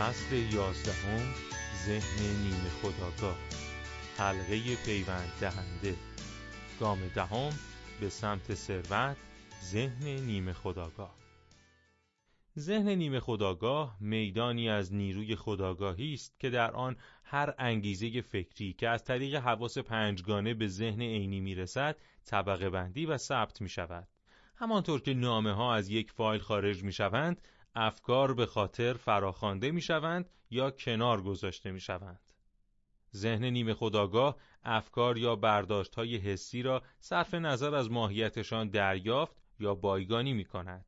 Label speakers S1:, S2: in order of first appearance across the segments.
S1: فصل یازدهم ذهن نیمه خداگاه حلقه پیوند دهنده. گام دهم به سمت ثروت ذهن نیمه خداگاه ذهن نیمه خداگاه میدانی از نیروی خداگاهی است که در آن هر انگیزه فکری که از طریق حواس پنجگانه به ذهن عینی می‌رسد طبقه بندی و ثبت می شود. همانطور که نامه ها از یک فایل خارج می شوند، افکار به خاطر فراخوانده می شوند یا کنار گذاشته می شوند. ذهن نیمه خداگاه افکار یا برداشت های حسی را صرف نظر از ماهیتشان دریافت یا بایگانی می کند.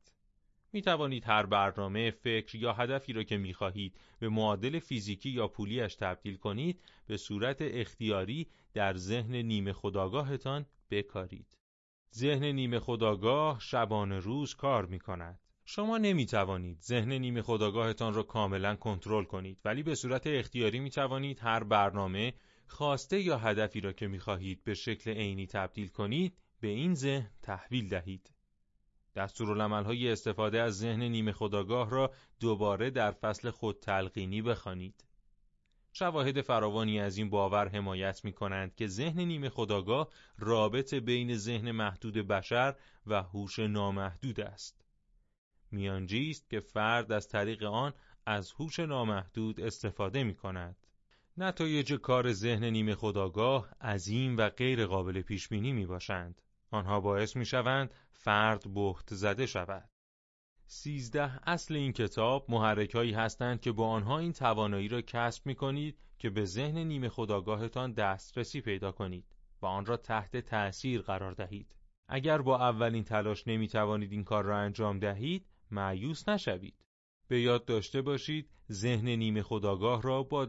S1: می توانید هر برنامه فکر یا هدفی را که می خواهید به معادل فیزیکی یا پولیش تبدیل کنید به صورت اختیاری در ذهن نیمه خداگاهتان بکارید. ذهن نیمه خداگاه شبانه روز کار می کند. شما نمی توانید ذهن نیمه خداگاهتان را کاملا کنترل کنید ولی به صورت اختیاری می توانید هر برنامه خواسته یا هدفی را که می خواهید به شکل عینی تبدیل کنید به این ذهن تحویل دهید. های استفاده از ذهن نیمه خداگاه را دوباره در فصل خود تلقینی بخوانید. شواهد فراوانی از این باور حمایت می کنند که ذهن نیمه خداگاه رابط بین ذهن محدود بشر و هوش نامحدود است. میانجی است که فرد از طریق آن از هوش نامحدود استفاده می کند. نتایج کار ذهن نیمه خداگاه عظیم و غیر قابل پیش بینی می باشند. آنها باعث می شوند فرد بخت زده شود. سیزده اصل این کتاب محرکهایی هستند که با آنها این توانایی را کسب می کنید که به ذهن نیمه خداگاهتان دسترسی پیدا کنید و آن را تحت تأثیر قرار دهید. اگر با اولین تلاش نمی توانید این کار را انجام دهید، معیوس نشوید. به یاد داشته باشید ذهن نیمه خداگاه را با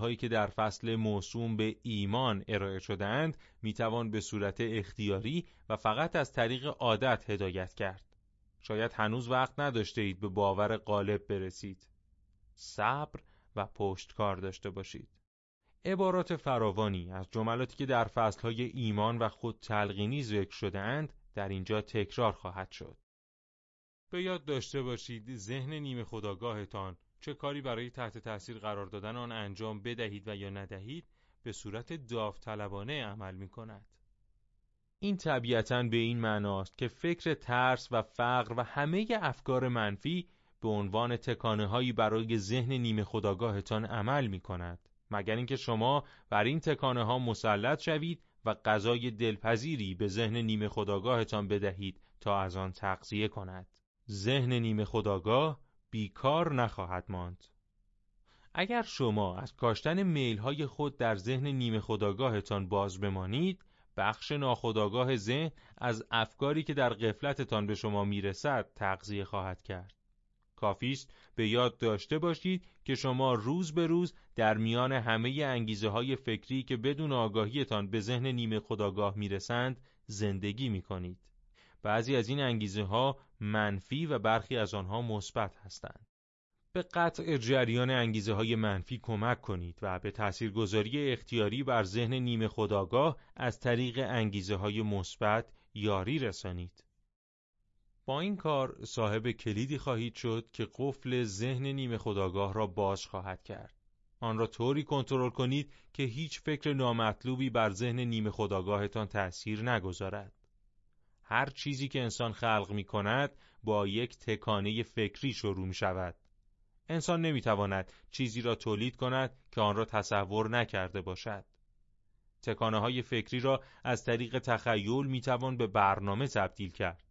S1: هایی که در فصل موسوم به ایمان ارائه شدهاند می‌توان به صورت اختیاری و فقط از طریق عادت هدایت کرد. شاید هنوز وقت نداشته اید به باور غالب برسید. صبر و پشتکار داشته باشید. عبارات فراوانی از جملاتی که در فصلهای ایمان و خود تلقینی ذکر شده اند در اینجا تکرار خواهد شد. به یاد داشته باشید ذهن نیمه خداگاهتان چه کاری برای تحت تاثیر قرار دادن آن انجام بدهید و یا ندهید به صورت داوطلبانه عمل می کند. این طبیعتا به این معناست که فکر ترس و فقر و همه افکار منفی به عنوان تکانه هایی برای ذهن نیمه خداگاهتان عمل می کند. مگر اینکه شما بر این تکانه ها مسلط شوید و غذای دلپذیری به ذهن نیمه خداگاهتان بدهید تا از آن تغذیه کند. ذهن نیمه خداگاه بیکار نخواهد ماند. اگر شما از کاشتن میل های خود در ذهن نیمه خداگاهتان باز بمانید، بخش ناخداگاه ذهن از افکاری که در قفلتتان به شما می‌رسد تغذیه خواهد کرد. کافی است به یاد داشته باشید که شما روز به روز در میان همه انگیزه های فکری که بدون آگاهیتان به ذهن نیمه خداگاه می‌رسند زندگی می کنید. بعضی از این انگیزه ها منفی و برخی از آنها مثبت هستند. به قطع جریان انگیزه های منفی کمک کنید و به تاثیرگذاری اختیاری بر ذهن نیمه خداگاه از طریق انگیزه های مثبت یاری رسانید. با این کار صاحب کلیدی خواهید شد که قفل ذهن نیمه خداگاه را باز خواهد کرد. آن را طوری کنترل کنید که هیچ فکر نامطلوبی بر ذهن نیمه خداگاهتان تأثیر نگذارد. هر چیزی که انسان خلق می کند با یک تکانه فکری شروع می شود. انسان نمی تواند چیزی را تولید کند که آن را تصور نکرده باشد. تکانه های فکری را از طریق تخیل می توان به برنامه تبدیل کرد.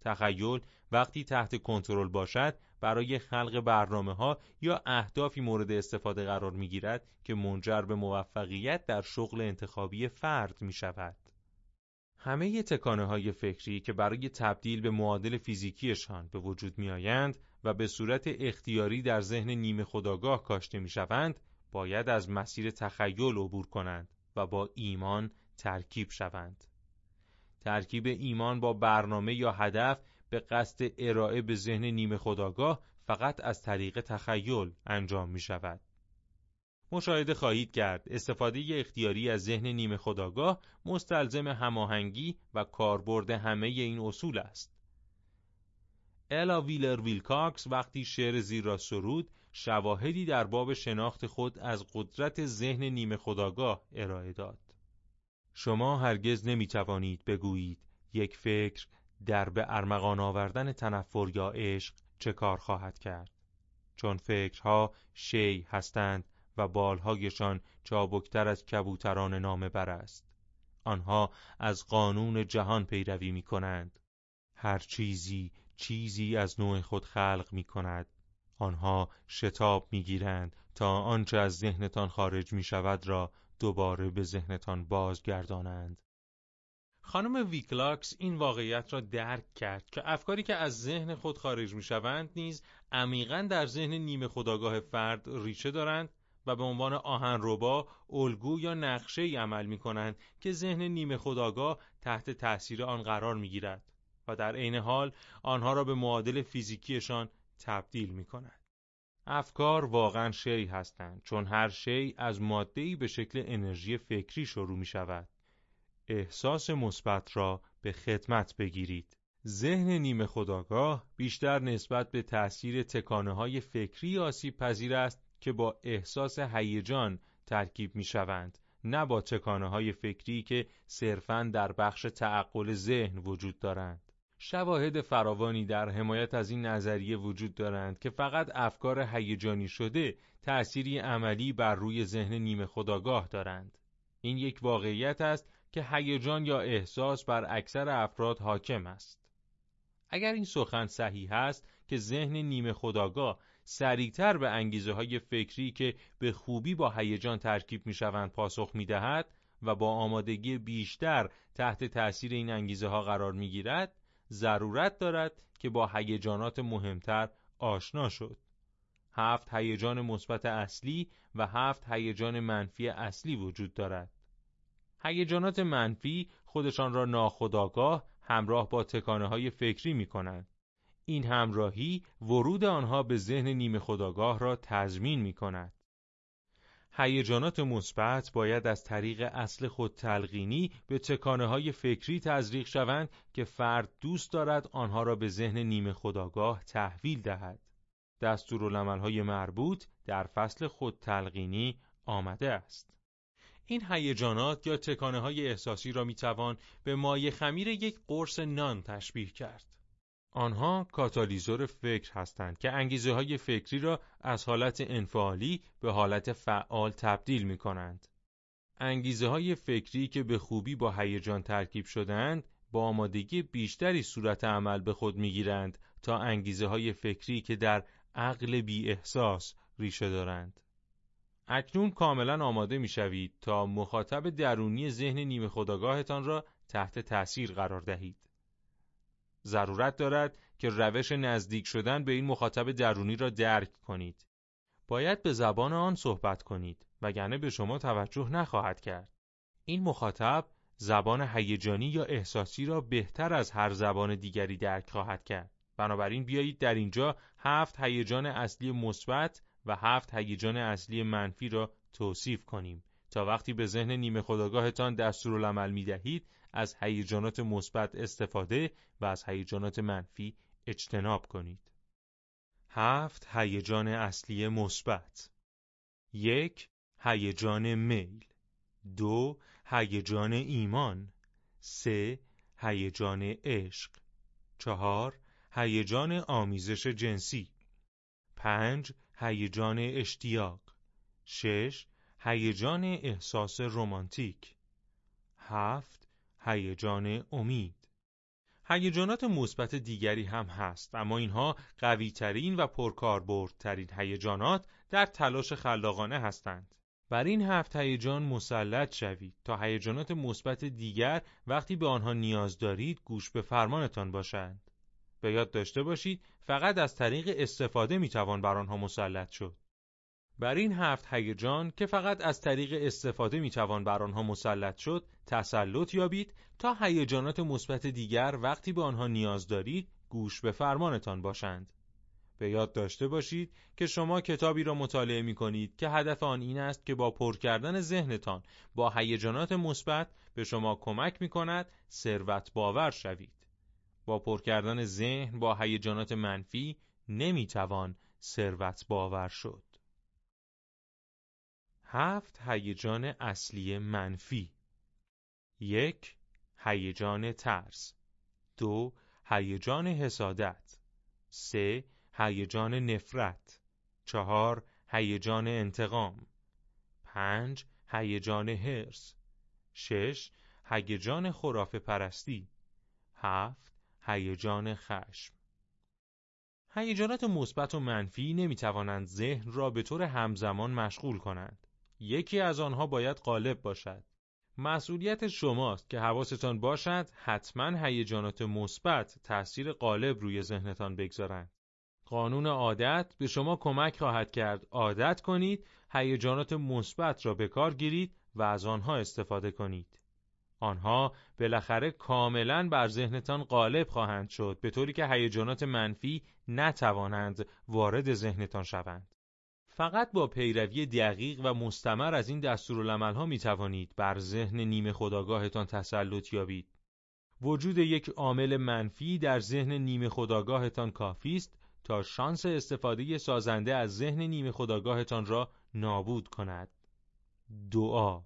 S1: تخیل وقتی تحت کنترل باشد برای خلق برنامه ها یا اهدافی مورد استفاده قرار می گیرد که منجر به موفقیت در شغل انتخابی فرد می شود. همه تکانه های فکری که برای تبدیل به معادل فیزیکیشان به وجود می آیند و به صورت اختیاری در ذهن نیمه خداگاه کاشته می شوند باید از مسیر تخیل عبور کنند و با ایمان ترکیب شوند. ترکیب ایمان با برنامه یا هدف به قصد ارائه به ذهن نیمه خداگاه فقط از طریق تخیل انجام می شود. مشاهده خواهید کرد استفاده اختیاری از ذهن نیمه خداگاه مستلزم هماهنگی و کاربرد همه این اصول است. الا ویلر ویلکاکس وقتی شعر زیر را سرود شواهدی در باب شناخت خود از قدرت ذهن نیمه خداگاه ارائه داد. شما هرگز نمی توانید بگویید یک فکر در به ارمغان آوردن تنفر یا عشق چه کار خواهد کرد چون فکرها شی هستند و بالهایشان چابکتر از کبوتران نامه بر است. آنها از قانون جهان پیروی می کنند هر چیزی چیزی از نوع خود خلق می کند آنها شتاب می گیرند تا آنچه از ذهنتان خارج می شود را دوباره به ذهنتان بازگردانند. خانم ویکلاکس این واقعیت را درک کرد که افکاری که از ذهن خود خارج می شوند نیز عمیقا در ذهن نیمه خداگاه فرد ریشه دارند و به عنوان آهنربا، الگو یا نقشه ای عمل می کنند که ذهن نیمه خداگاه تحت تأثیر آن قرار می گیرد و در عین حال آنها را به معادل فیزیکیشان تبدیل می کند. افکار واقعا شی هستند چون هر شی از ماده‌ای به شکل انرژی فکری شروع می شود. احساس مثبت را به خدمت بگیرید. ذهن نیمه خداگاه بیشتر نسبت به تأثیر تکانه های فکری آسیب پذیر است که با احساس هیجان ترکیب می شوند نه با تکانه های فکری که صرفاً در بخش تعقل ذهن وجود دارند. شواهد فراوانی در حمایت از این نظریه وجود دارند که فقط افکار هیجانی شده تأثیری عملی بر روی ذهن نیمه خداگاه دارند. این یک واقعیت است که هیجان یا احساس بر اکثر افراد حاکم است. اگر این سخن صحیح است که ذهن نیمه خداگاه سریعتر به انگیزه های فکری که به خوبی با هیجان ترکیب می شوند پاسخ می دهد و با آمادگی بیشتر تحت تأثیر این انگیزه ها قرار می گیرد ضرورت دارد که با هیجانات مهمتر آشنا شد. هفت هیجان مثبت اصلی و هفت هیجان منفی اصلی وجود دارد. هیجانات منفی خودشان را ناخودآگاه همراه با تکانه های فکری می کنند. این همراهی ورود آنها به ذهن نیمه خداگاه را تضمین می کند. هیجانات مثبت باید از طریق اصل خود تلقینی به تکانه های فکری تزریق شوند که فرد دوست دارد آنها را به ذهن نیمه خداگاه تحویل دهد. های مربوط در فصل خود تلقینی آمده است. این هیجانات یا تکانه های احساسی را می‌توان به مایه خمیر یک قرص نان تشبیه کرد. آنها کاتالیزور فکر هستند که انگیزه های فکری را از حالت انفعالی به حالت فعال تبدیل می کنند. انگیزه های فکری که به خوبی با هیجان ترکیب شدهاند با آمادگی بیشتری صورت عمل به خود می گیرند تا انگیزه های فکری که در عقل بی احساس ریشه دارند. اکنون کاملا آماده می شوید تا مخاطب درونی ذهن نیمه خداگاهتان را تحت تأثیر قرار دهید. ضرورت دارد که روش نزدیک شدن به این مخاطب درونی را درک کنید. باید به زبان آن صحبت کنید وگرنه به شما توجه نخواهد کرد. این مخاطب زبان هیجانی یا احساسی را بهتر از هر زبان دیگری درک خواهد کرد. بنابراین بیایید در اینجا هفت هیجان اصلی مثبت و هفت هیجان اصلی منفی را توصیف کنیم تا وقتی به ذهن نیمه خداگاهتان دستورالعمل می دهید از هیجانات مثبت استفاده و از هیجانات منفی اجتناب کنید. هفت هیجان اصلی مثبت. یک هیجان میل. دو هیجان ایمان. سه هیجان عشق. چهار هیجان آمیزش جنسی. پنج هیجان اشتیاق. شش هیجان احساس رمانتیک. هفت هیجان امید. هیجانات مثبت دیگری هم هست اما اینها قویترین و پرکاربردترین هیجانات در تلاش خلاقانه هستند. بر این هفت هیجان مسلط شوید تا هیجانات مثبت دیگر وقتی به آنها نیاز دارید گوش به فرمانتان باشند. به یاد داشته باشید فقط از طریق استفاده می‌توان بر آنها مسلط شد. بر این هفت هیجان که فقط از طریق استفاده می‌توان بر آنها مسلط شد تسلط یابید تا هیجانات مثبت دیگر وقتی به آنها نیاز دارید گوش به فرمانتان باشند. به یاد داشته باشید که شما کتابی را مطالعه می کنید که هدف آن این است که با پر کردن ذهنتان با هیجانات مثبت به شما کمک می کند ثروت باور شوید. با پر کردن ذهن با هیجانات منفی نمی‌توان ثروت باور شد. هفت هیجان اصلی منفی. یک هیجان ترس. دو هیجان حسادت. سه هیجان نفرت. چهار هیجان انتقام. پنج هیجان هرس شش هیجان خرافه پرستی هفت هیجان خشم. هیجانات مثبت و منفی نمی توانند ذهن را به طور همزمان مشغول کنند. یکی از آنها باید غالب باشد. مسئولیت شماست که حواستان باشد حتما هیجانات مثبت تأثیر غالب روی ذهنتان بگذارند. قانون عادت به شما کمک خواهد کرد. عادت کنید هیجانات مثبت را به کار گیرید و از آنها استفاده کنید. آنها بالاخره کاملا بر ذهنتان غالب خواهند شد به طوری که هیجانات منفی نتوانند وارد ذهنتان شوند. فقط با پیروی دقیق و مستمر از این دستورالعملها می توانید بر ذهن نیمه خداگاهتان تسلط یابید. وجود یک عامل منفی در ذهن نیمه خداگاهتان کافی است تا شانس استفاده سازنده از ذهن نیمه خداگاهتان را نابود کند. دعا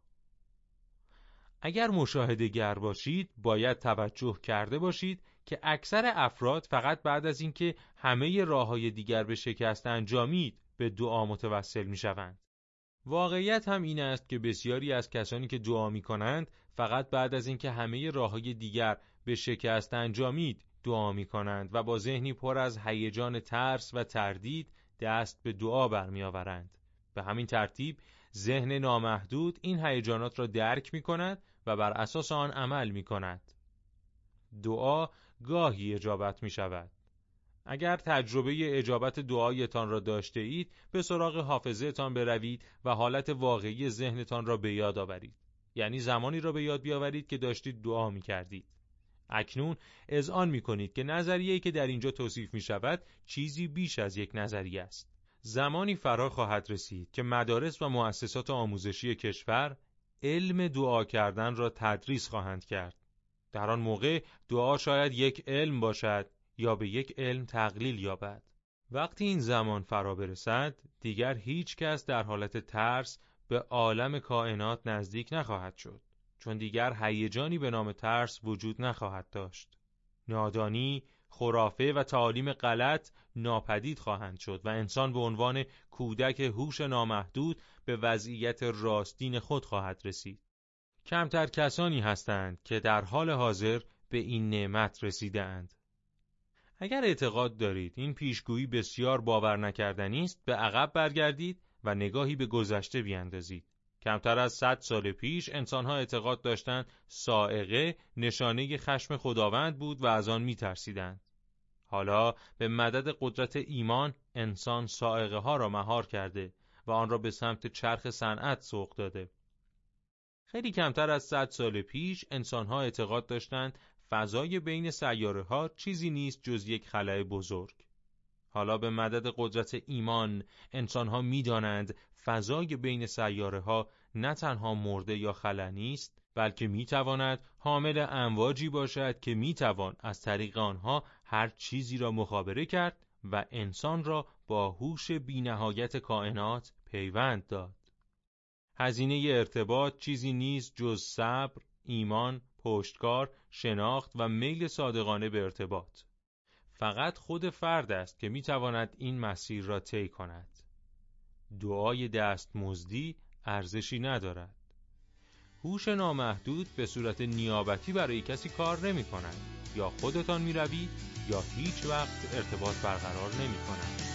S1: اگر مشاهده گر باشید باید توجه کرده باشید که اکثر افراد فقط بعد از اینکه همه راه های دیگر به شکست انجامید به دعا متوسل می شوند. واقعیت هم این است که بسیاری از کسانی که دعا می کنند فقط بعد از اینکه همه راه های دیگر به شکست انجامید دعا می کنند و با ذهنی پر از هیجان ترس و تردید دست به دعا برمیآورند. به همین ترتیب ذهن نامحدود این هیجانات را درک می کند و بر اساس آن عمل می کند. دعا گاهی اجابت می شود. اگر تجربه اجابت دعایتان را داشته اید به سراغ حافظهتان بروید و حالت واقعی ذهنتان را به یاد آورید. یعنی زمانی را به یاد بیاورید که داشتید دعا می کردید اکنون اذعان می کنید که نظریه‌ای که در اینجا توصیف می شود چیزی بیش از یک نظریه است. زمانی فرا خواهد رسید که مدارس و مؤسسات آموزشی کشور علم دعا کردن را تدریس خواهند کرد. در آن موقع دعا شاید یک علم باشد یا به یک علم تقلیل یابد. وقتی این زمان فرا برسد دیگر هیچ کس در حالت ترس به عالم کائنات نزدیک نخواهد شد چون دیگر هیجانی به نام ترس وجود نخواهد داشت. نادانی خرافه و تعالیم غلط ناپدید خواهند شد و انسان به عنوان کودک هوش نامحدود به وضعیت راستین خود خواهد رسید. کمتر کسانی هستند که در حال حاضر به این نعمت رسیدهاند. اگر اعتقاد دارید این پیشگویی بسیار باور نکردنی است به عقب برگردید و نگاهی به گذشته بیاندازید کمتر از 100 سال پیش انسانها اعتقاد داشتند سائقه نشانه خشم خداوند بود و از آن میترسیدند. حالا به مدد قدرت ایمان انسان سائقه ها را مهار کرده و آن را به سمت چرخ صنعت سوق داده. خیلی کمتر از 100 سال پیش انسانها اعتقاد داشتند فضای بین سیاره ها چیزی نیست جز یک خلای بزرگ. حالا به مدد قدرت ایمان انسان ها می دانند فضای بین سیاره ها نه تنها مرده یا خلا نیست بلکه می تواند حامل امواجی باشد که می توان از طریق آنها هر چیزی را مخابره کرد و انسان را با هوش بینهایت کائنات پیوند داد. هزینه ارتباط چیزی نیست جز صبر، ایمان پشتکار، شناخت و میل صادقانه به ارتباط. فقط خود فرد است که می‌تواند این مسیر را طی کند. دعای دست مزدی ارزشی ندارد. هوش نامحدود به صورت نیابتی برای کسی کار نمی کند. یا خودتان می روید یا هیچ وقت ارتباط برقرار نمی کند.